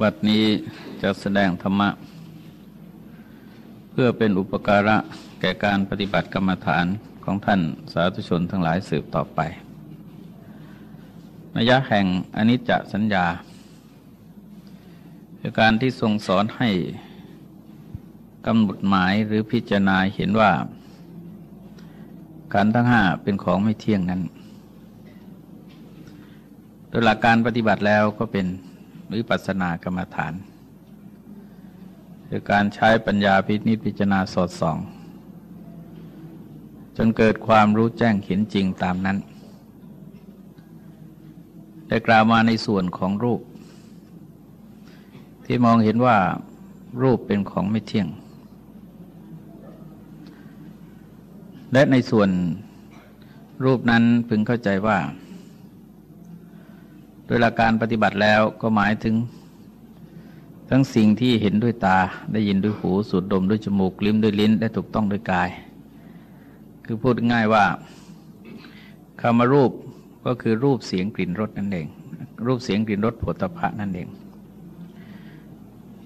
บัดนี้จะแสดงธรรมะ เพื่อเป็นอุปการะแก่การปฏิบัติกรรมฐานของท่านสาธุชนทั้งหลายสืบต่อไปนัยยะแห่งอนิจจสัญญาคือการที่ทรงสอนให้กำหนดหมายหรือพิจารณาเห็นว่า การทั้งห้าเป็นของไม่เที่ยงนั้นโดยหลักการปฏิบัติแล้วก็เป็น วิปัสสนากรรมฐาน คือการใช้ปัญญาพินิจพิจารณาสอดส่อง จนเกิดความรู้แจ้งเห็นจริงตามนั้น ได้กล่าวมาในส่วนของรูป ที่มองเห็นว่ารูปเป็นของไม่เที่ยง และในส่วนรูปนั้นพึงเข้าใจว่า โดยหลักการปฏิบัติแล้วก็หมายถึง ทั้งสิ่งที่เห็นด้วยตาได้ยินด้วยหูสูดดมด้วยจมูกลิ้มด้วยลิ้นและถูกต้องด้วยกาย คือพูดง่ายว่าคำมารูปก็คือรูปเสียงกลิ่นรสนั่นเอง รูปเสียงกลิ่นรสผลตภะนั่นเอง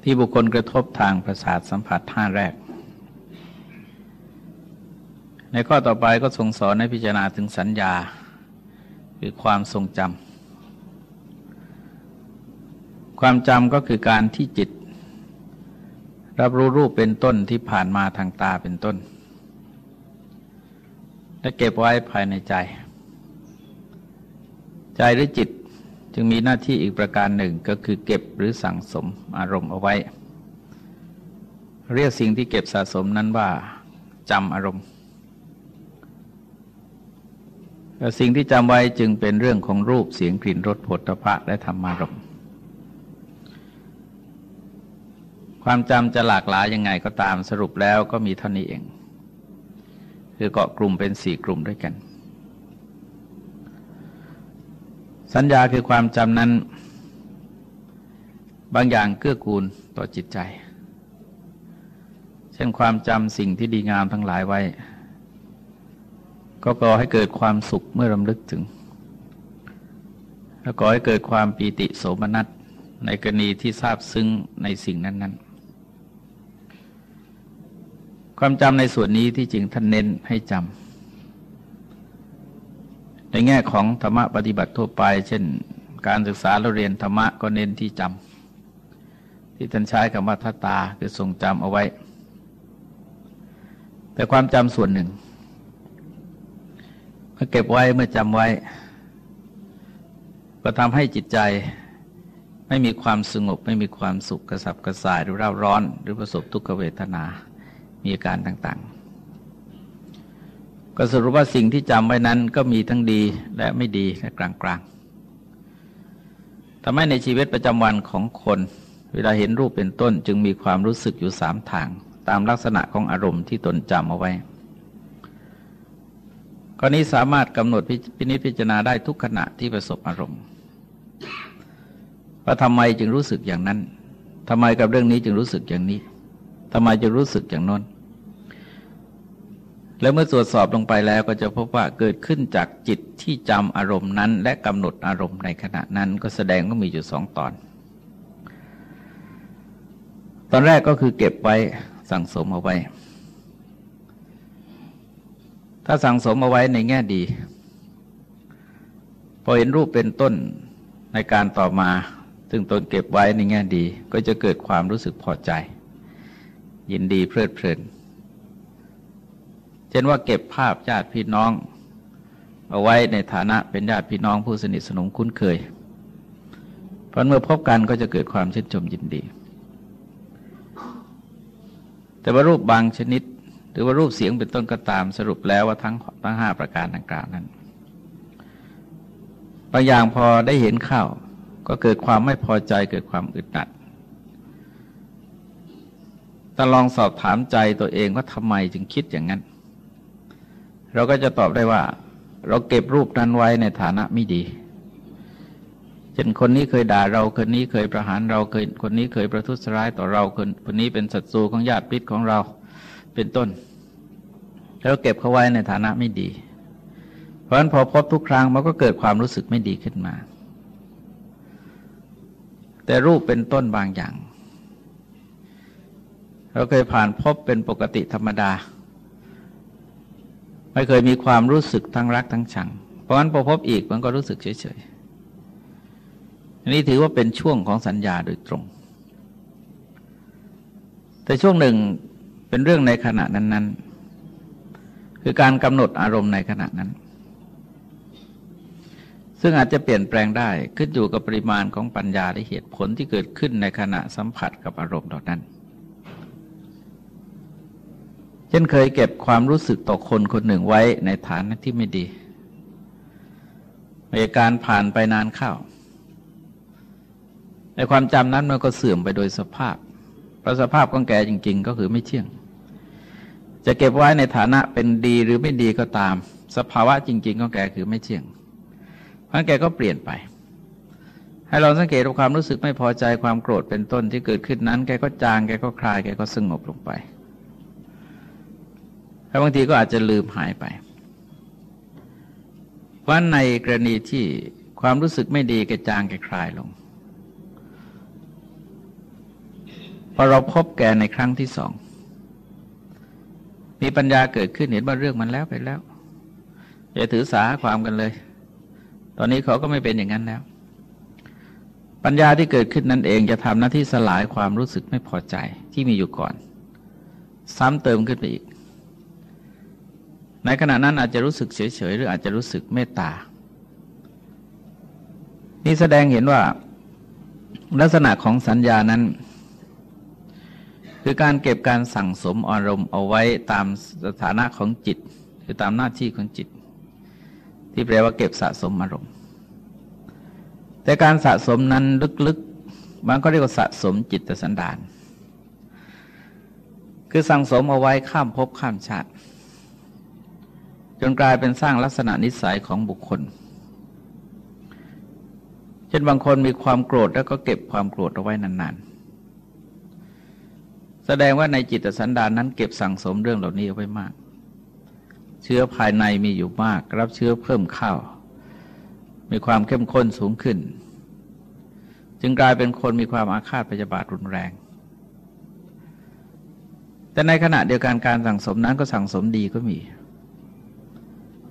ที่บุคคลกระทบทางประสาทสัมผัสท่าแรก ในข้อต่อไปก็ทรงสอนให้พิจารณาถึงสัญญา คือความทรงจำ ความจำก็คือการที่จิต รับรู้รูปเป็นต้นที่ผ่านมาทางตาเป็นต้น และเก็บไว้ภายในใจ ใจหรือจิตจึงมีหน้าที่อีกประการหนึ่งก็คือเก็บหรือสั่งสมอารมณ์เอาไว้ เรียกสิ่งที่เก็บสะสมนั้นว่าจำอารมณ์สิ่งที่จำไว้จึงเป็นเรื่องของรูปเสียงกลิ่นรสผลตภะและธรรมารมณ์ ความจำจะหลากหลายยังไงก็ตามสรุปแล้วก็มีเท่านี้เอง คือเกาะกลุ่มเป็นสี่กลุ่มด้วยกัน สัญญาคือความจำนั้น บางอย่างเกื้อกูลต่อจิตใจ เช่นความจำสิ่งที่ดีงามทั้งหลายไว้ ก็ก่อให้เกิดความสุขเมื่อรำลึกถึง แล้วก่อให้เกิดความปีติโสมนัสในกรณีที่ทราบซึ้งในสิ่งนั้น ๆ ความจำในส่วนนี้ที่จริงท่านเน้นให้จำในแง่ของธรรมะปฏิบัติทั่วไป เช่น การศึกษาเราเรียนธรรมะก็เน้นที่จำที่ท่านใช้คำว่าทัตตาคือทรงจำเอาไว้ แต่ความจำส่วนหนึ่งเมื่อเก็บไว้เมื่อจำไว้ ก็ทำให้จิตใจไม่มีความสงบ ไม่มีความสุขกระสับกระส่ายหรือเร่าร้อน หรือประสบทุกขเวทนา มีอาการต่างๆ ก็สรุปว่าสิ่งที่จำไว้นั้นก็มีทั้งดีและไม่ดีและกลางๆทำให้ในชีวิตประจำวันของคน เวลาเห็นรูปเป็นต้นจึงมีความรู้สึกอยู่สามทาง ตามลักษณะของอารมณ์ที่ตนจำเอาไว้กรณีสามารถกำหนดพินิจพิจารณาได้ทุกขณะที่ประสบอารมณ์ว่าทำไมจึงรู้สึกอย่างนั้นทำไมกับเรื่องนี้จึงรู้สึกอย่างนี้ ทำไมจะรู้สึกอย่างนั้น แล้วเมื่อตรวจสอบลงไปแล้วก็จะพบว่าเกิดขึ้นจากจิตที่จำอารมณ์นั้น และกำหนดอารมณ์ในขณะนั้นก็แสดงว่ามีอยู่สองตอน ตอนแรกก็คือเก็บไว้สั่งสมเอาไว้ ถ้าสั่งสมเอาไว้ในแง่ดีพอเห็นรูปเป็นต้นในการต่อมา ซึ่งตนเก็บไว้ในแง่ดี ก็จะเกิดความรู้สึกพอใจ ยินดีเพลิดเพลิน เช่นว่าเก็บภาพญาติพี่น้อง เอาไว้ในฐานะเป็นญาติพี่น้องผู้สนิทสนมคุ้นเคย เพราะเมื่อพบกันก็จะเกิดความชื่นชมยินดี แต่ว่ารูปบางชนิด หรือว่ารูปเสียงเป็นต้นก็ตามสรุปแล้วว่าทั้งทั้งห้าประการดังกล่าวนั้น บางอย่างพอได้เห็นเข้าก็เกิดความไม่พอใจเกิดความอึดอัด ถ้าลองสอบถามใจตัวเองว่าทำไมจึงคิดอย่างนั้น เราก็จะตอบได้ว่า เราเก็บรูปนั้นไว้ในฐานะไม่ดีเช่นคนนี้เคยด่าเราคนนี้เคยประหารเราเคยคนนี้เคยประทุษร้ายต่อเราคนคนนี้เป็นศัตรูของญาติพิษของเราเป็นต้นเราเก็บเขาไว้ในฐานะไม่ดี เพราะฉะนั้นพอพบทุกครั้งมันก็เกิดความรู้สึกไม่ดีขึ้นมา แต่รูปเป็นต้นบางอย่าง เราเคยผ่านพบเป็นปกติธรรมดา ไม่เคยมีความรู้สึกทั้งรักทั้งชัง เพราะฉะนั้นพอพบอีกมันก็รู้สึกเฉยๆอันนี้ถือว่าเป็นช่วงของสัญญาโดยตรง แต่ช่วงหนึ่งเป็นเรื่องในขณะนั้น ๆ คือการกำหนดอารมณ์ในขณะนั้น ซึ่งอาจจะเปลี่ยนแปลงได้ขึ้นอยู่กับปริมาณของปัญญาและเหตุผลที่เกิดขึ้นในขณะสัมผัสกับอารมณ์เหล่านั้น เช่นเคยเก็บความรู้สึกต่อคนคนหนึ่งไว้ในฐานะที่ไม่ดีเหตุการณ์ผ่านไปนานเข้าในความจำนั้นมันก็เสื่อมไปโดยสภาพ เพราะสภาพของแกจริง ๆ ก็คือไม่เที่ยง จะเก็บไว้ในฐานะเป็นดีหรือไม่ดีก็ตาม สภาวะจริง ๆ ของแกคือไม่เที่ยงพราะแกก็เปลี่ยนไป ให้เราสังเกตความรู้สึกไม่พอใจความโกรธเป็นต้นที่เกิดขึ้นนั้น แกก็จางแกก็คลายแกก็สงบลงไป แล้วบางทีก็อาจจะลืมหายไปเพราะในกรณีที่ความรู้สึกไม่ดีแกจางแกคลายลง พอเราพบแกในครั้งที่สอง มีปัญญาเกิดขึ้นเห็นว่าเรื่องมันแล้วไปแล้วอย่าถือสาความกันเลย ตอนนี้เขาก็ไม่เป็นอย่างนั้นแล้ว ปัญญาที่เกิดขึ้นนั่นเองจะทำหน้าที่สลายความรู้สึกไม่พอใจที่มีอยู่ก่อน ซ้ำเติมขึ้นไปอีก ในขณะนั้นอาจจะรู้สึกเฉยๆหรืออาจจะรู้สึกเมตตา นี่แสดงเห็นว่าลักษณะของสัญญานั้น คือการเก็บการสั่งสมอารมณ์เอาไว้ตามสถานะของจิต คือตามหน้าที่ของจิต ที่แปลว่าเก็บสะสมอารมณ์ แต่การสะสมนั้นลึกๆมันก็เรียกว่าสะสมจิตสันดาน คือสั่งสมเอาไว้ข้ามภพข้ามชาติ จนกลายเป็นสร้างลักษณะนิสัยของบุคคล เช่นบางคนมีความโกรธแล้วก็เก็บความโกรธเอาไว้นานๆ แสดงว่าในจิตสันดานนั้นเก็บสั่งสมเรื่องเหล่านี้เอาไว้มาก เชื้อภายในมีอยู่มาก รับเชื้อเพิ่มเข้า มีความเข้มข้นสูงขึ้น จึงกลายเป็นคนมีความอาฆาตพยาบาทรุนแรง แต่ในขณะเดียวกันการสั่งสมนั้นก็สั่งสมดีก็มี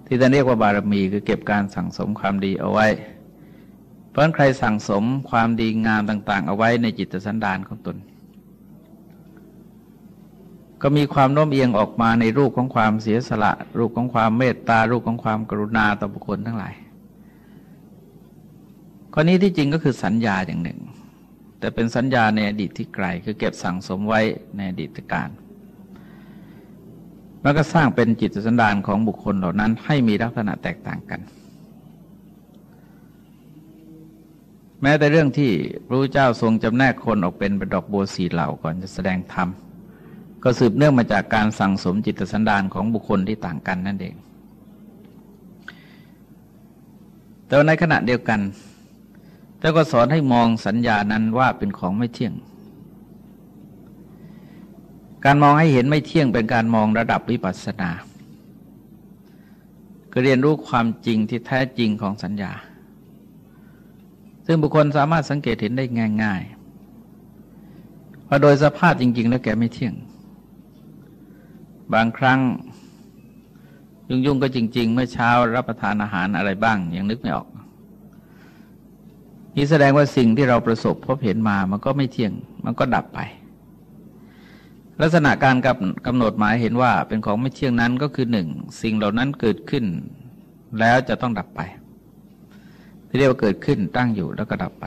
ที่จะเรียกว่าบารมีคือเก็บการสั่งสมความดีเอาไว้ เพราะใครสั่งสมความดีงามต่าง ๆ เอาไว้ในจิตสันดานของตน ก็มีความโน้มเอียงออกมาในรูปของความเสียสละ รูปของความเมตตา รูปของความกรุณาต่อบุคคลทั้งหลายข้อนี้ที่จริงก็คือสัญญาอย่างหนึ่ง แต่เป็นสัญญาในอดีตที่ไกลคือเก็บสั่งสมไว้ในอดีตการ มันก็สร้างเป็นจิตสันดานของบุคคลเหล่านั้น ให้มีลักษณะแตกต่างกัน แม้แต่เรื่องที่พระเจ้าทรงจำแนกคนออกเป็นดอกบัวสีเหล่าก่อนจะแสดงธรรมก็สืบเนื่องมาจากการสั่งสมจิตสันดานของบุคคลที่ต่างกันนั่นเอง แต่ในขณะเดียวกันท่าก็สอนให้มองสัญญานั้นว่าเป็นของไม่เที่ยง การมองให้เห็นไม่เที่ยงเป็นการมองระดับวิปัสสนาก็เรียนรู้ความจริงที่แท้จริงของสัญญา ซึ่งบุคคลสามารถสังเกตเห็นได้ง่ายๆว่าโดยสภาพจริง ๆ แล้วแกไม่เที่ยง บางครั้ง ยุ่งๆก็จริง ๆ เมื่อเช้ารับประทานอาหารอะไรบ้าง ยังนึกไม่ออกนี่แสดงว่าสิ่งที่เราประสบพบเห็นมามันก็ไม่เที่ยง มันก็ดับไป ลักษณะการกำหนดหมายเห็นว่าเป็นของไม่เที่ยงนั้นก็คือหนึ่งสิ่งเหล่านั้นเกิดขึ้น แล้วจะต้องดับไป ที่เรียกว่าเกิดขึ้นตั้งอยู่แล้วก็ดับไป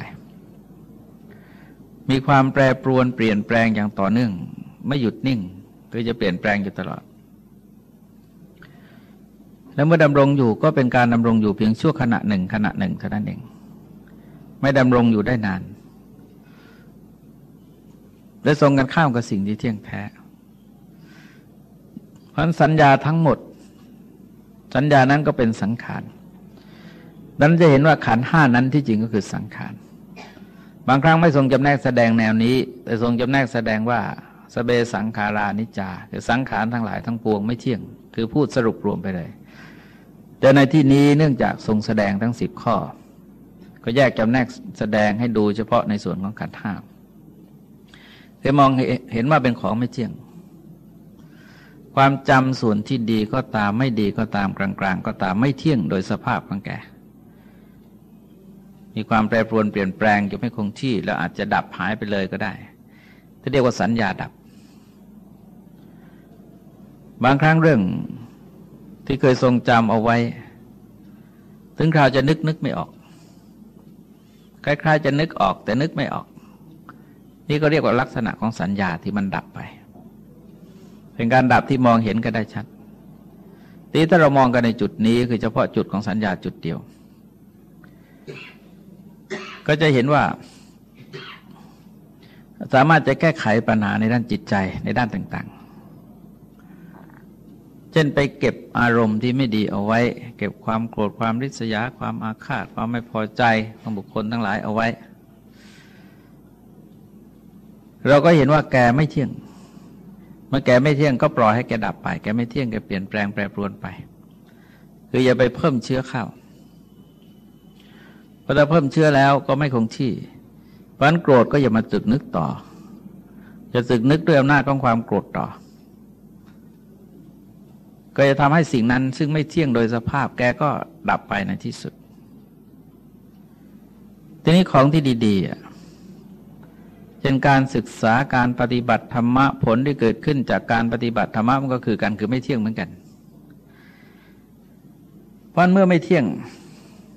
มีความแปรปรวนเปลี่ยนแปลงอย่างต่อเนื่อง ไม่หยุดนิ่งคือจะเปลี่ยนแปลงอยู่ตลอด แล้วเมื่อดำรงอยู่ก็เป็นการดำรงอยู่เพียงชั่วขณะหนึ่งขณะหนึ่งเท่านั้นเอง ไม่ดำรงอยู่ได้นาน และทรงกันข้ามกับสิ่งที่เที่ยงแท้เพราะสัญญาทั้งหมด สัญญานั้นก็เป็นสังขารนั้นจะเห็นว่าขันห้านั้นที่จริงก็คือสังขารบางครั้งไม่ทรงจำแนกแสดงแนวนี้ แต่ทรงจำแนกแสดงว่าสเบสังขารานิจาคือสังขารทั้งหลายทั้งปวงไม่เที่ยง คือพูดสรุปรวมไปเลยแต่ในที่นี้เนื่องจากทรงแสดงทั้งสิบข้อ ก็แยกจำแนกแสดงให้ดูเฉพาะในส่วนของขันห้า เคยมองเห็นว่าเป็นของไม่เที่ยง ความจำส่วนที่ดีก็ตามไม่ดีก็ตามกลาง ๆ ก็ตามไม่เที่ยงโดยสภาพของแก มีความแปรปรวนเปลี่ยนแปลงอยู่ไม่คงที่ แล้วอาจจะดับหายไปเลยก็ได้ที่เรียกว่าสัญญาดับ บางครั้งเรื่องที่เคยทรงจำเอาไว้ ถึงคราวจะนึกนึกไม่ออกคล้ายๆจะนึกออกแต่นึกไม่ออก นี่ก็เรียกว่าลักษณะของสัญญาที่มันดับไป เป็นการดับที่มองเห็นก็ได้ชัดทีถ้าเรามองกันในจุดนี้คือเฉพาะจุดของสัญญาจุดเดียว ก็จะเห็นว่า สามารถจะแก้ไขปัญหาในด้านจิตใจในด้านต่าง ๆ เช่นไปเก็บอารมณ์ที่ไม่ดีเอาไว้ เก็บความโกรธความริษยา ความอาฆาตความไม่พอใจของบุคคลทั้งหลายเอาไว้ เราก็เห็นว่าแกไม่เที่ยง เมื่อแกไม่เที่ยงก็ปล่อยให้แกดับไป แกไม่เที่ยงแกเปลี่ยนแปลงแปรปรวนไป คืออย่าไปเพิ่มเชื้อเข้าพอเราเพิ่มเชื้อแล้วก็ไม่คงที่ เพราะนั้นโกรธก็อย่ามาตึกนึกต่อ จะตึกนึกด้วยอำนาจของความโกรธต่อ ก็จะทำให้สิ่งนั้นซึ่งไม่เที่ยงโดยสภาพ แกก็ดับไปในที่สุด ทีนี้ของที่ดี ๆ เช่นการศึกษาการปฏิบัติธรรมะผลที่เกิดขึ้นจากการปฏิบัติธรรมะมันก็คือการคือไม่เที่ยงเหมือนกัน เพราะเมื่อไม่เที่ยง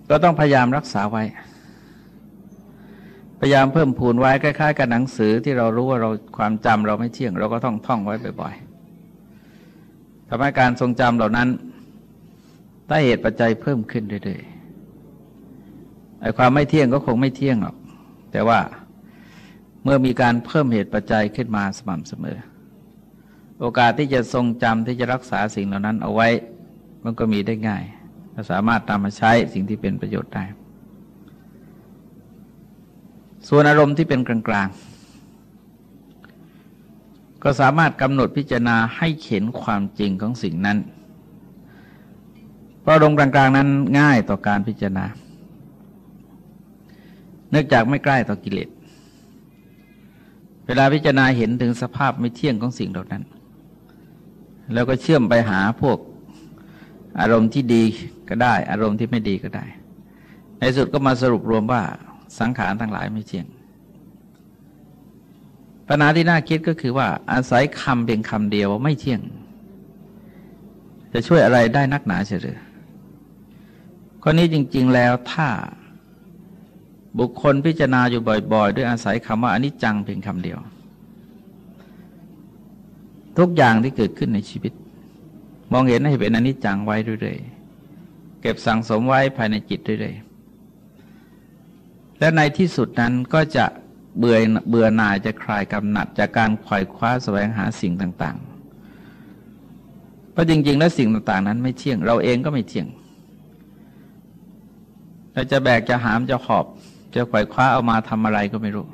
ก็ต้องพยายามรักษาไว้ พยายามเพิ่มพูนไว้คล้ายๆ กับหนังสือที่เรารู้ว่าเราความจำเราไม่เที่ยง เราก็ต้องท่องไว้บ่อยๆทำให้การทรงจำเหล่านั้นถ้เหตุปัจจัยเพิ่มขึ้นเรื่อยๆไอ้ความไม่เที่ยงก็คงไม่เที่ยงหรอกแต่ว่า เมื่อมีการเพิ่มเหตุปัจจัยขึ้นมาสม่ำเสมอ โอกาสที่จะทรงจำที่จะรักษาสิ่งเหล่านั้นเอาไว้ มันก็มีได้ง่ายสามารถตามมาใช้สิ่งที่เป็นประโยชน์ได้ ส่วนอารมณ์ที่เป็นกลางๆ ก็สามารถกำหนดพิจารณาให้เห็นความจริงของสิ่งนั้น เพราะอารมณ์กลางๆ นั้นง่ายต่อการพิจารณา เนื่องจากไม่ใกล้ต่อกิเลส เวลาพิจารณาเห็นถึงสภาพไม่เที่ยงของสิ่งเหล่านั้น แล้วก็เชื่อมไปหาพวกอารมณ์ที่ดีก็ได้ อารมณ์ที่ไม่ดีก็ได้ ในสุดก็มาสรุปรวมว่าสังขารทั้งหลายไม่เที่ยง ปัญหาที่น่าคิดก็คือว่า อาศัยคำเพียงคำเดียวไม่เที่ยง จะช่วยอะไรได้นักหนาเฉยๆข้อนี้จริง ๆแล้วถ้า บุคคลพิจารณาอยู่บ่อย ๆ ด้วยอาศัยคำว่าอนิจจังเพียงคำเดียว ทุกอย่างที่เกิดขึ้นในชีวิต มองเห็นให้เป็นอนิจจังไว้เรื่อยๆเก็บสั่งสมไว้ภายในจิตเรื่อยๆและในที่สุดนั้นก็จะเบื่อเบื่อหน่ายจะคลายกำหนัดจากการขวายคว้าแสวงหาสิ่งต่างๆเพราะจริง ๆ แล้วสิ่งต่างๆ นั้นไม่เที่ยง เราเองก็ไม่เที่ยงเราจะแบกจะหามจะหอบ จะขวายคว้าเอามาทำอะไรก็ไม่รู้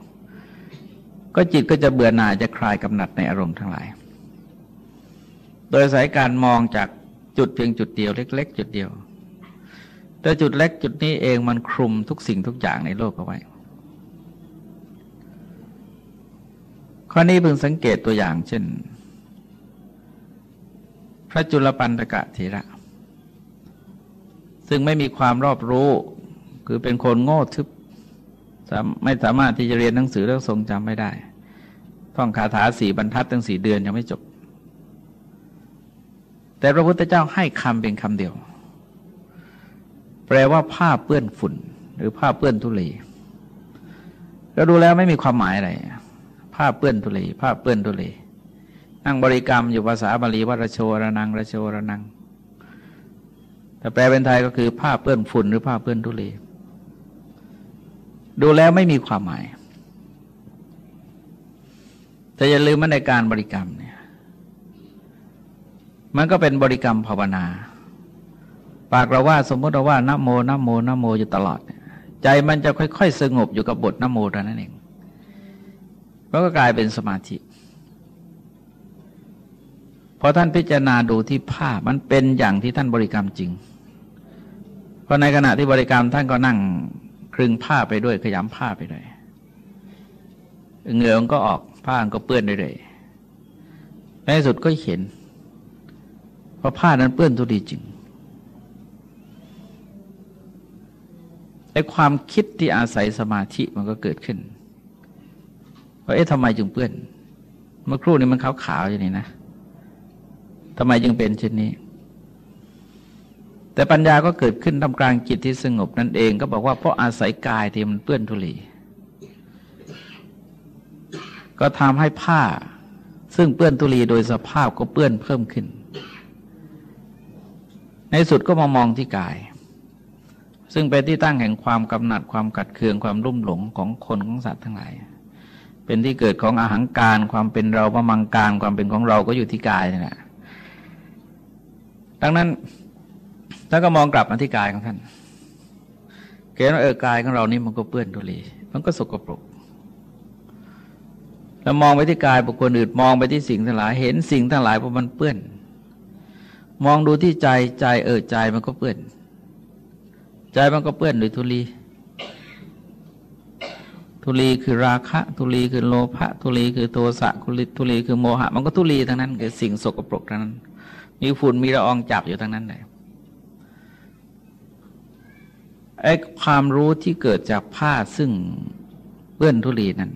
ก็จิตก็จะเบื่อหน่ายจะคลายกำหนัดในอารมณ์ทั้งหลาย โดยสายการมองจากจุดเพียงจุดเดียว เล็ก ๆ จุดเดียว แต่จุดเล็กจุดนี้เองมันคลุมทุกสิ่งทุกอย่างในโลกเอาไว้ ข้อนี้เพิ่งสังเกตตัวอย่างเช่น พระจุลปันตกะเถระ ซึ่งไม่มีความรอบรู้ คือเป็นคนโง่ทึบ ไม่สามารถที่จะเรียนหนังสือแล้วทรงจำไม่ได้ ท่องคาถาสี่บรรทัดตั้งสี่เดือนยังไม่จบ แต่พระพุทธเจ้าให้คำเป็นคำเดียว แปลว่าผ้าเปื้อนฝุ่น หรือผ้าเปื้อนทุลีเราดูแล้วไม่มีความหมายอะไรผ้าเปื้อนทุลีผ้าเปื้อนทุลีนั่งบริกรรมอยู่ภาษาบาลีว่าระโชระนังระโชระนังแต่แปลเป็นไทยก็คือผ้าเปื้อนฝุ่นหรือผ้าเปื้อนทุลี ดูแล้วไม่มีความหมาย แต่อย่าลืมว่าในการบริกรรมเนี่ย มันก็เป็นบริกรรมภาวนา ปากเราว่าสมมติเราว่านะโมนะโมนะโมอยู่ตลอด ใจมันจะค่อยๆ สงบอยู่กับบทนะโมเท่านั้นเองมันก็กลายเป็นสมาธิพอท่านพิจารณาดูที่ผ้ามันเป็นอย่างที่ท่านบริกรรมจริง เพราะในขณะที่บริกรรมท่านก็นั่ง ลึงผ้าไปด้วยขยำผ้าไปด้วยเหงื่อมันก็ออกผ้าก็เปื้อนเรื่อยๆในสุดก็เห็นเพราะผ้านั้นเปื้อนทุลีจริงไอ้ความคิดที่อาศัยสมาธิมันก็เกิดขึ้นว่าเอ๊ะทำไมจึงเปื้อน เมื่อครู่นี้มันขาวๆอย่างนี้นะทำไมจึงเป็นเช่นนี้ แต่ปัญญาก็เกิดขึ้นทำกลางจิตที่สงบนั่นเองก็บอกว่าเพราะอาศัยกายที่มันเปื้อนทุลีก็ทำให้ผ้า ซึ่งเปื้อนทุลีโดยสภาพก็เปื้อนเพิ่มขึ้น ในสุดก็มามองที่กาย ซึ่งเป็นที่ตั้งแห่งความกำหนัดความกัดเคืองความรุ่มหลงของคนของสัตว์ทั้งหลาย เป็นที่เกิดของอาหางการความเป็นเราประมังการความเป็นของเราก็อยู่ที่กายนี่แหละดังนั้น ท่านก็มองกลับมาที่กายของท่านเกณฑ์ว่าเออกายของเรานี่มันก็เปื้อนทุลีมันก็สกปรกแล้วมองไปที่กายบุคคลอื่นมองไปที่สิ่งทั้งหลาย เห็นสิ่งทั้งหลายเพราะมันเปื้อน มองดูที่ใจใจเออใจมันก็เปื้อน ใจมันก็เปื้อนด้วยทุลีทุลีคือราคะทุลีคือโลภะทุลีคือโทสะทุลีทุลีคือโมหะ มันก็ทุลีทั้งนั้นคือสิ่งสกปรกทั้งนั้น มีฝุ่นมีละอองจับอยู่ทั้งนั้นเลย ไอ้ความรู้ที่เกิดจากผ้าซึ่งเปื้อนทุลีนั้น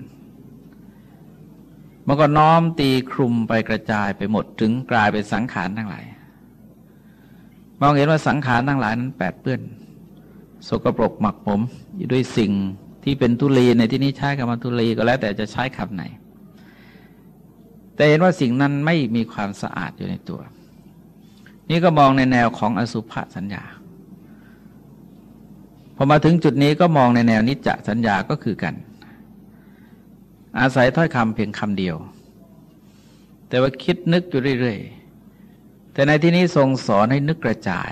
มันก็น้อมตีคลุมไปกระจายไปหมดถึงกลายเป็นสังขารทั้งหลายมองเห็นว่าสังขารทั้งหลายนั้นแปดเปื้อน สกปรกหมักผมอยู่ด้วยสิ่งที่เป็นทุลีในที่นี้ใช้คำว่าทุลีก็แล้วแต่จะใช้คำไหน แต่เห็นว่าสิ่งนั้นไม่มีความสะอาดอยู่ในตัว นี่ก็มองในแนวของอสุภสัญญา พอมาถึงจุดนี้ก็มองในแนวนิจจสัญญาก็คือกัน อาศัยถ้อยคำเพียงคำเดียว แต่ว่าคิดนึกอยู่เรื่อยๆ แต่ในที่นี้ทรงสอนให้นึกกระจาย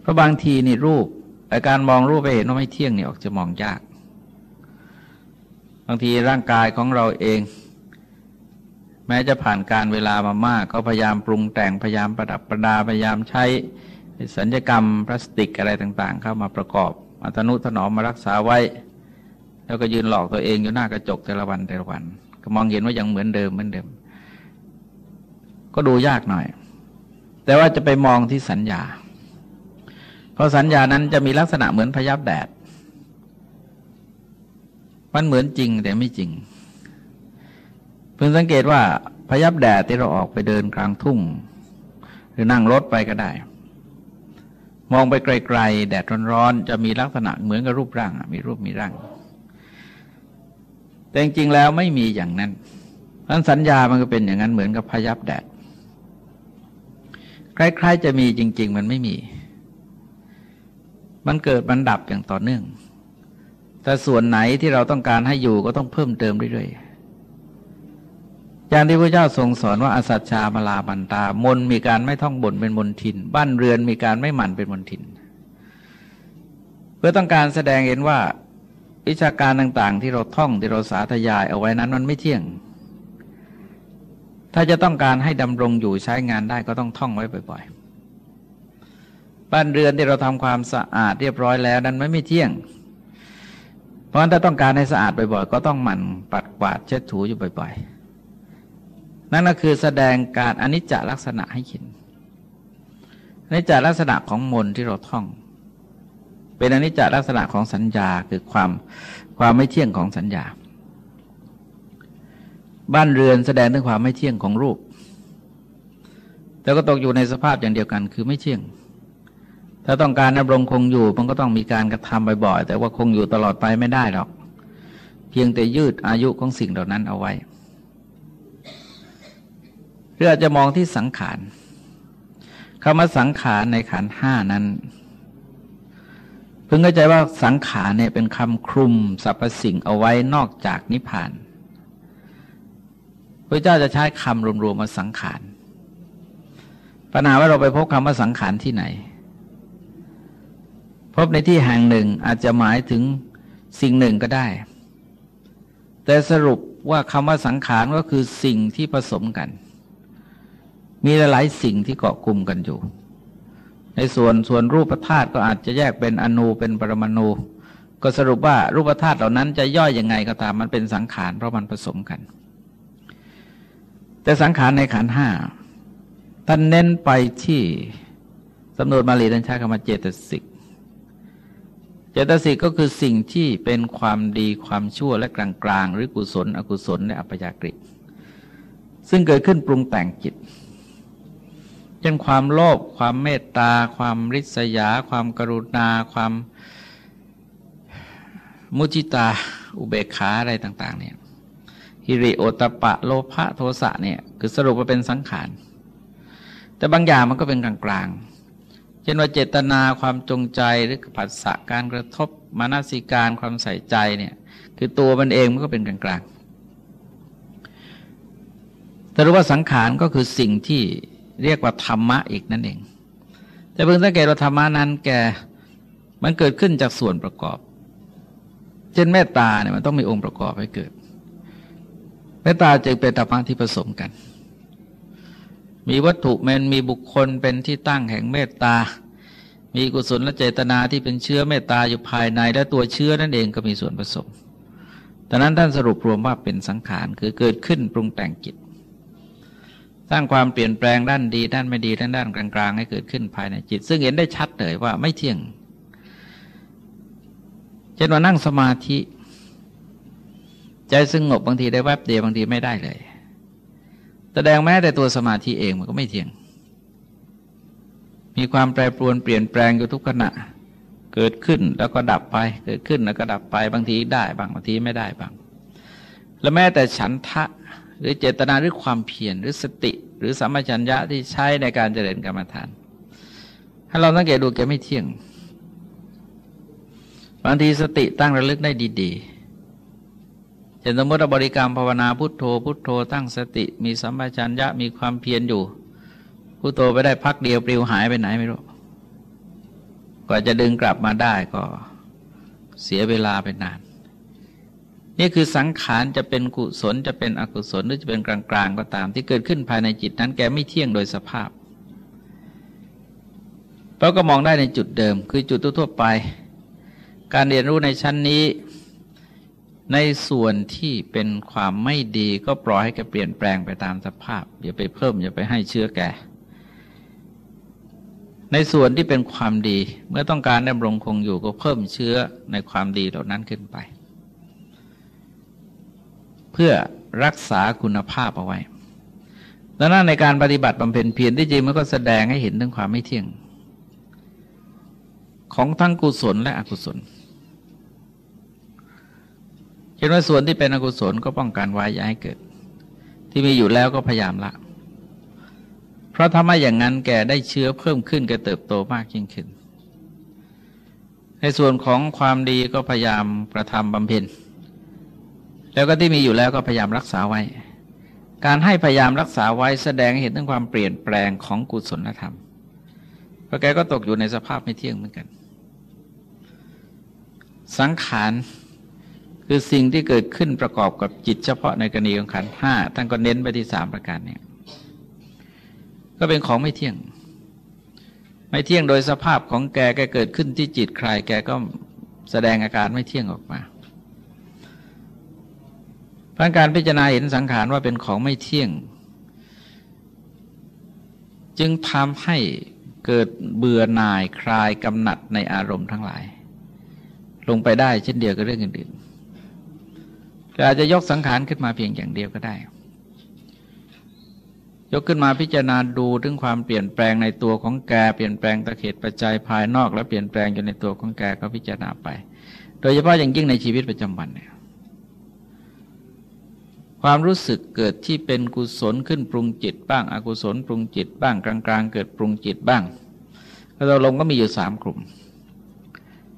เพราะบางทีนี่รูปอาการมองรูปไปเห็นว่าไม่เที่ยงเนี่ยออกจะมองยาก บางทีร่างกายของเราเอง แม้จะผ่านการเวลามามาก ก็พยายามปรุงแต่งพยายามประดับประดาพยายามใช้ สัญญกรรมพลาสติกอะไรต่างๆ เข้ามาประกอบอัตนุถนอมมารักษาไว้ แล้วก็ยืนหลอกตัวเองอยู่หน้ากระจกแต่ละวันแต่ละวัน ก็มองเห็นว่ายังเหมือนเดิมเหมือนเดิม ก็ดูยากหน่อย แต่ว่าจะไปมองที่สัญญา เพราะสัญญานั้นจะมีลักษณะเหมือนพยับแดด มันเหมือนจริงแต่ไม่จริง เพิ่งสังเกตว่าพยับแดดที่เราออกไปเดินกลางทุ่ง หรือนั่งรถไปก็ได้ มองไปไกลๆแดดร้อนๆจะมีลักษณะเหมือนกับรูปร่างมีรูปมีร่าง แต่จริงๆแล้วไม่มีอย่างนั้นนั้นสัญญามันก็เป็นอย่างนั้นเหมือนกับพยับแดดคล้ายๆจะมีจริง ๆ มันไม่มี มันเกิดมันดับอย่างต่อเนื่อง แต่ส่วนไหนที่เราต้องการให้อยู่ก็ต้องเพิ่มเติมเรื่อยๆ อย่างที่พระเจ้าทรงสอนว่าอสัจชามาลาบันตามนมีการไม่ท่องบนเป็นมนทิน บ้านเรือนมีการไม่หมั่นเป็นมนทิน เพื่อต้องการแสดงเห็นว่า วิชาการต่างๆ ที่เราท่องที่เราสาธยายเอาไว้นั้นมันไม่เที่ยง ถ้าจะต้องการให้ดำรงอยู่ใช้งานได้ก็ต้องท่องไว้บ่อยๆ บ้านเรือนที่เราทำความสะอาดเรียบร้อยแล้วนั้นไม่ไม่เที่ยง เพราะฉะนั้นถ้าต้องการให้สะอาดบ่อยๆ ก็ต้องหมั่นปัดกวาดเช็ดถูอยู่บ่อย ๆ นั่นก็คือแสดงการอนิจจลักษณะให้เห็นอนิจจลักษณะของมนที่เราท่อง เป็นอนิจจลักษณะของสัญญาคือความความไม่เที่ยงของสัญญา บ้านเรือนแสดงถึงความไม่เที่ยงของรูปแต่ก็ตกอยู่ในสภาพอย่างเดียวกันคือไม่เที่ยง ถ้าต้องการดำรงคงอยู่มันก็ต้องมีการกระทำบ่อยๆ แต่ว่าคงอยู่ตลอดไปไม่ได้หรอก เพียงแต่ยืดอายุของสิ่งเหล่านั้นเอาไว้ หรืออาจจะมองที่สังขารคำว่าสังขารในขันห้านั้นเพิ่งเข้าใจว่าสังขารเนี่ยเป็นคำคลุมสรรพสิ่งเอาไว้นอกจากนิพพานพระเจ้าจะใช้คำรวมๆมาสังขารปัญหาว่าเราไปพบคำว่าสังขารที่ไหน พบในที่แห่งหนึ่งอาจจะหมายถึงสิ่งหนึ่งก็ได้ แต่สรุปว่าคำว่าสังขารก็คือสิ่งที่ผสมกัน มีหลายสิ่งที่เกาะกลุ่มกันอยู่ ในส่วนส่วนรูปธาตุก็อาจจะแยกเป็นอนูเป็นปรมาณูก็สรุปว่ารูปธาตุเหล่านั้นจะย่อยยังไงก็ตามมันเป็นสังขารเพราะมันผสมกัน แต่สังขารในขันห้าท่านเน้นไปที่สำนวนมาลีท่านช้คำว่าเจตสิกเจตสิกก็คือสิ่งที่เป็นความดีความชั่วและกลางๆ หรือกุศล อกุศลและอัปยากฤิซึ่งเกิดขึ้นปรุงแต่งจิต เช่นความโลภความเมตตา ความริษยา ความกรุณา ความมุจิตา อุเบกขาอะไรต่าง ๆ เนี่ยฮิริโอตปะโลภะโทสะเนี่ยคือสรุปว่าเป็นสังขาร แต่บางอย่างมันก็เป็นกลางๆเช่นว่าเจตนาความจงใจหรือผัสสะการกระทบมานาสิการความใส่ใจเนี่ยคือตัวมันเองมันก็เป็นกลางๆแต่รู้ว่าสังขารก็คือสิ่งที่ เรียกว่าธรรมะอีกนั่นเอง แต่เพิ่งสังเกตว่าธรรมะนั้นแกมันเกิดขึ้นจากส่วนประกอบ เช่นเมตตาเนี่ยมันต้องมีองค์ประกอบให้เกิด เมตตาจึงเป็นธรรมะที่ผสมกัน มีวัตถุมันมีบุคคลเป็นที่ตั้งแห่งเมตตา มีกุศลและเจตนาที่เป็นเชื้อเมตตาอยู่ภายใน และตัวเชื้อนั่นเองก็มีส่วนผสมดังนั้นท่านสรุปรวมว่าเป็นสังขารคือเกิดขึ้นปรุงแต่งจิต สร้างความเปลี่ยนแปลงด้านดี ด้านไม่ดีด้านด้านกลางๆ ให้เกิดขึ้นภายในจิต ซึ่งเห็นได้ชัดเลยว่าไม่เที่ยงเช่นว่านั่งสมาธิ ใจสงบบางทีได้แวบเดียวบางทีไม่ได้เลยแสดงแม้แต่ตัวสมาธิเองมันก็ไม่เที่ยง มีความแปรปรวนเปลี่ยนแปลงอยู่ทุกขณะ เกิดขึ้นแล้วก็ดับไป เกิดขึ้นแล้วก็ดับไปบางทีได้บางบางทีไม่ได้บาง และแม้แต่ฉันทะ หรือเจตนาหรือความเพียรหรือสติ หรือสัมมาชัญญะที่ใช้ในการเจริญกรรมฐานให้เราสังเกตดูแกไม่เที่ยง บางทีสติตั้งระลึกได้ดีๆเช่นสมมติเราบริกรรมภาวนาพุทโธ พุทโธ ตั้งสติ มีสัมมาชัญญะมีความเพียรอยู่พุทโธไปได้พักเดียวปลิวหายไปไหนไม่รู้กว่าจะดึงกลับมาได้ก็เสียเวลาไปนาน นี่คือสังขารจะเป็นกุศลจะเป็นอกุศลหรือจะเป็นกลางๆก็ตาม ที่เกิดขึ้นภายในจิตนั้นแกไม่เที่ยงโดยสภาพเราก็มองได้ในจุดเดิม คือจุดทั่วไป การเรียนรู้ในชั้นนี้ ในส่วนที่เป็นความไม่ดีก็ปล่อยให้แกเปลี่ยนแปลงไปตามสภาพ อย่าไปเพิ่มอย่าไปให้เชื้อแกในส่วนที่เป็นความดี เมื่อต้องการดำรงคงอยู่ก็เพิ่มเชื้อในความดีเหล่านั้นขึ้นไป เพื่อรักษาคุณภาพเอาไว้ดังนั้นในการปฏิบัติบำเพ็ญเพียรที่จริงมันก็แสดงให้เห็นถึงความไม่เที่ยง ของทั้งกุศลและอกุศลเช่นว่าส่วนที่เป็นอกุศลก็ป้องกันไว้อย่าให้เกิด ที่มีอยู่แล้วก็พยายามละ เพราะถ้าไม่อย่างนั้นแกได้เชื้อเพิ่มขึ้นแกเติบโตมากยิ่งขึ้น ในส่วนของความดีก็พยายามกระทำบำเพ็ญ แล้วก็ที่มีอยู่แล้วก็พยายามรักษาไว้ การให้พยายามรักษาไว้แสดงให้เห็นถึงความเปลี่ยนแปลงของกุศลธรรมพระแกก็ตกอยู่ในสภาพไม่เที่ยงเหมือนกัน สังขารคือสิ่งที่เกิดขึ้นประกอบกับจิตเฉพาะในกรณีของขันห้าท่านก็เน้นไปที่สามประการนี้ก็เป็นของไม่เที่ยง ไม่เที่ยงโดยสภาพของแกแกเกิดขึ้นที่จิตใคร แกก็แสดงอาการไม่เที่ยงออกมา พราะการพิจารณาเห็นสังขารว่าเป็นของไม่เที่ยง จึงทำให้เกิดเบื่อหน่ายคลายกำหนัดในอารมณ์ทั้งหลาย ลงไปได้เช่นเดียวกับเรื่องอื่นๆอาจจะยกสังขารขึ้นมาเพียงอย่างเดียวก็ได้ ยกขึ้นมาพิจารณาดูถึงความเปลี่ยนแปลงในตัวของแกเปลี่ยนแปลงตะเข็ดปัจจัยภายนอก และเปลี่ยนแปลงอยู่ในตัวของแกก็พิจารณาไป โดยเฉพาะอย่างยิ่งในชีวิตประจำวันเนี่ย ความรู้สึกเกิดที่เป็นกุศลขึ้นปรุงจิตบ้าง อกุศลปรุงจิตบ้างกลางๆ เกิดปรุงจิตบ้างเราลงก็มีอยู่สามกลุ่ม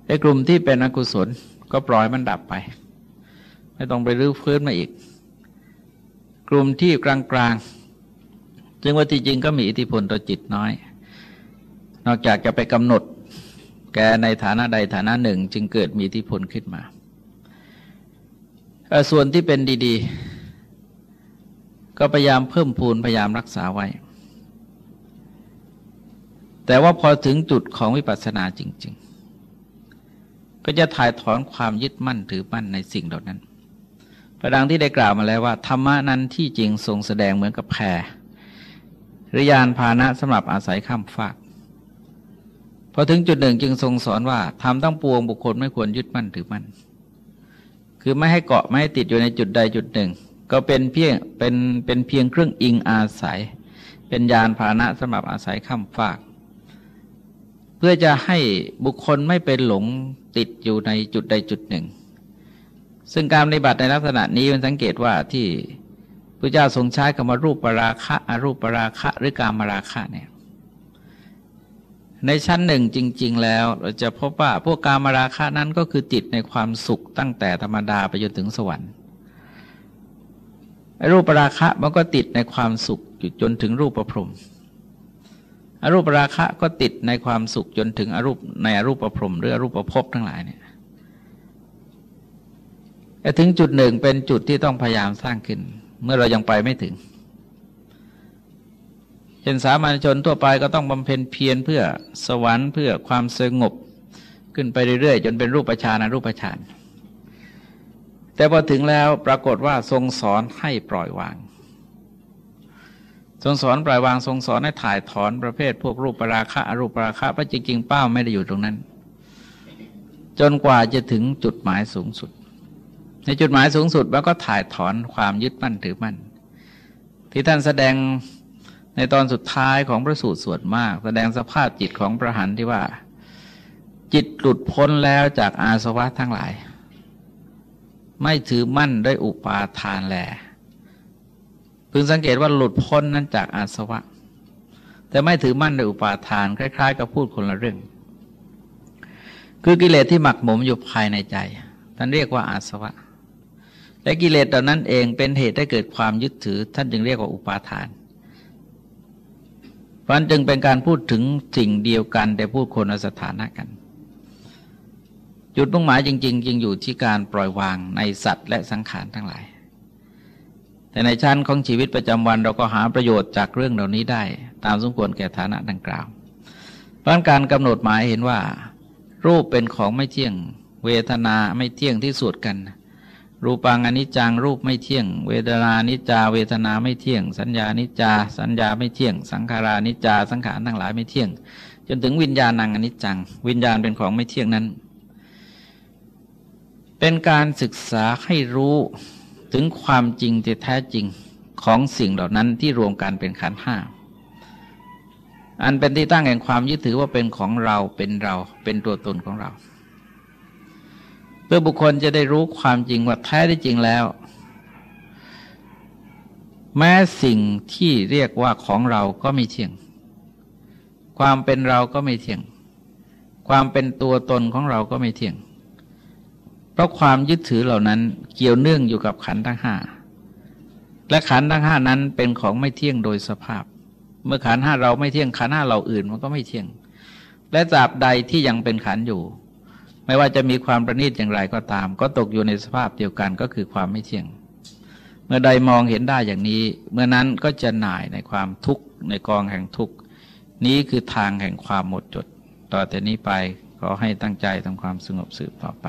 ไอ้กลุ่มที่เป็นอกุศลก็ปล่อยมันดับไป ไม่ต้องไปรื้อฟื้นมาอีก กลุ่มที่กลางๆจึงว่าที่จริงก็มีอิทธิพลต่อจิตน้อย นอกจากจะไปกำหนด แกในฐานะใดฐานะหนึ่ง จึงเกิดมีอิทธิพลขึ้นมาส่วนที่เป็นดี ๆ ก็พยายามเพิ่มพูนพยายามรักษาไว้ แต่ว่าพอถึงจุดของวิปัสสนาจริง ๆ ก็จะถ่ายถอนความยึดมั่นถือมั่นในสิ่งเหล่านั้นประดังที่ได้กล่าวมาแล้วว่า ธรรมะนั้นที่จริงทรงแสดงเหมือนกับแพรหรือยานพาหนะสำหรับอาศัยข้ามฟากพอถึงจุดหนึ่งจึงทรงสอนว่าทำต้องปวงบุคคลไม่ควรยึดมั่นถือมั่นคือไม่ให้เกาะไม่ให้ติดอยู่ในจุดใดจุดหนึ่ง ก็เป็นเพียงเป็นเป็นเพียงเครื่องอิงอาศัย เป็นยานพาหนะสำหรับอาศัยข้ามฟาก เพื่อจะให้บุคคลไม่เป็นหลงติดอยู่ในจุดใดจุดหนึ่ง ซึ่งการปฏิบัติในลักษณะนี้มันสังเกตว่าที่พระเจ้าทรงใช้คำว่ารูปปราคะอรูปปราคะหรือการมราคะเนี่ยในชั้นหนึ่งจริง ๆ แล้วเราจะพบว่าพวกการมราคะนั้นก็คือจิตในความสุขตั้งแต่ธรรมดาไปจนถึงสวรรค์ รูปราคะมันก็ติดในความสุขจนถึงรูปประพรมอรูปราคะก็ติดในความสุขจนถึงอรูปในอรูปประพรมหรืออรูปประพบทั้งหลายเนี่ยแต่ถึงจุดหนึ่งเป็นจุดที่ต้องพยายามสร้างขึ้น เมื่อเรายังไปไม่ถึงเช่นสามัญชนทั่วไปก็ต้องบำเพ็ญเพียรเพื่อสวรรค์เพื่อความสงบ ขึ้นไปเรื่อยๆ จนเป็นรูปฌานรูปฌาน แต่พอถึงแล้วปรากฏว่าทรงสอนให้ปล่อยวาง ทรงสอนปล่อยวางทรงสอนให้ถ่ายถอนประเภท พวกรูปปราคะอรูปปราคะเพราะจริงๆเป้าไม่ได้อยู่ตรงนั้น จนกว่าจะถึงจุดหมายสูงสุด ในจุดหมายสูงสุดมันก็ถ่ายถอนความยึดมั่นถือมั่น ที่ท่านแสดงในตอนสุดท้ายของพระสูตรส่วนมาก แสดงสภาพจิตของพระหันที่ว่า จิตหลุดพ้นแล้วจากอาสวะทั้งหลาย ไม่ถือมั่นด้วยอุปาทานแล พึงสังเกตว่าหลุดพ้นนั้นจากอาสวะ แต่ไม่ถือมั่นด้วยอุปาทาน คล้าย ๆ กับพูดคนละเรื่อง คือกิเลสที่หมักหมมอยู่ภายในใจ ท่านเรียกว่าอาสวะ และกิเลสเหล่านั้นเองเป็นเหตุให้เกิดความยึดถือ ท่านจึงเรียกว่าอุปาทานเพราะนั้นจึงเป็นการพูดถึงสิ่งเดียวกันแต่พูดคนละสถานะกัน จุดมุ่งหมายจริงๆจึงอยู่ที่การปล่อยวางในสัตว์และสังขารทั้งหลาย แต่ในชั้นของชีวิตประจำวันเราก็หาประโยชน์จากเรื่องเหล่านี้ได้ ตามสมควรแก่ฐานะดังกล่าว เพราะการกำหนดหมายเห็นว่า รูปเป็นของไม่เที่ยง เวทนาไม่เที่ยงที่สุดกัน รูปังอนิจจังรูปไม่เที่ยง เวทนานิจจา เวทนาไม่เที่ยง สัญญานิจจา สัญญาไม่เที่ยง สังขารานิจจา สังขารทั้งหลายไม่เที่ยง จนถึงวิญญาณังอนิจจัง วิญญาณเป็นของไม่เที่ยงนั้น เป็นการศึกษาให้รู้ถึงความจริงที่แท้จริงของสิ่งเหล่านั้นที่รวมกันเป็นขันห้า อันเป็นที่ตั้งแห่งความยึดถือว่าเป็นของเราเป็นเราเป็นตัวตนของเรา เพื่อบุคคลจะได้รู้ความจริงว่าแท้ที่จริงแล้ว แม้สิ่งที่เรียกว่าของเราก็ไม่เที่ยง ความเป็นเราก็ไม่เที่ยง ความเป็นตัวตนของเราก็ไม่เที่ยง ราะความยึดถือเหล่านั้นเกี่ยวเนื่องอยู่กับขันธ์ทั้งห้า และขันธ์ทั้งห้านั้นเป็นของไม่เที่ยงโดยสภาพ เมื่อขันธ์ห้าเราไม่เที่ยงขันธ์ห้าเราอื่นมันก็ไม่เที่ยง และตราบใดที่ยังเป็นขันธ์อยู่ ไม่ว่าจะมีความประณีตอย่างไรก็ตาม ก็ตกอยู่ในสภาพเดียวกันก็คือความไม่เที่ยง เมื่อใดมองเห็นได้อย่างนี้ เมื่อนั้นก็จะหน่ายในความทุกข์ในกองแห่งทุกข์นี้คือทางแห่งความหมดจด ต่อแต่นี้ไปขอให้ตั้งใจทำความสงบสืบต่อไป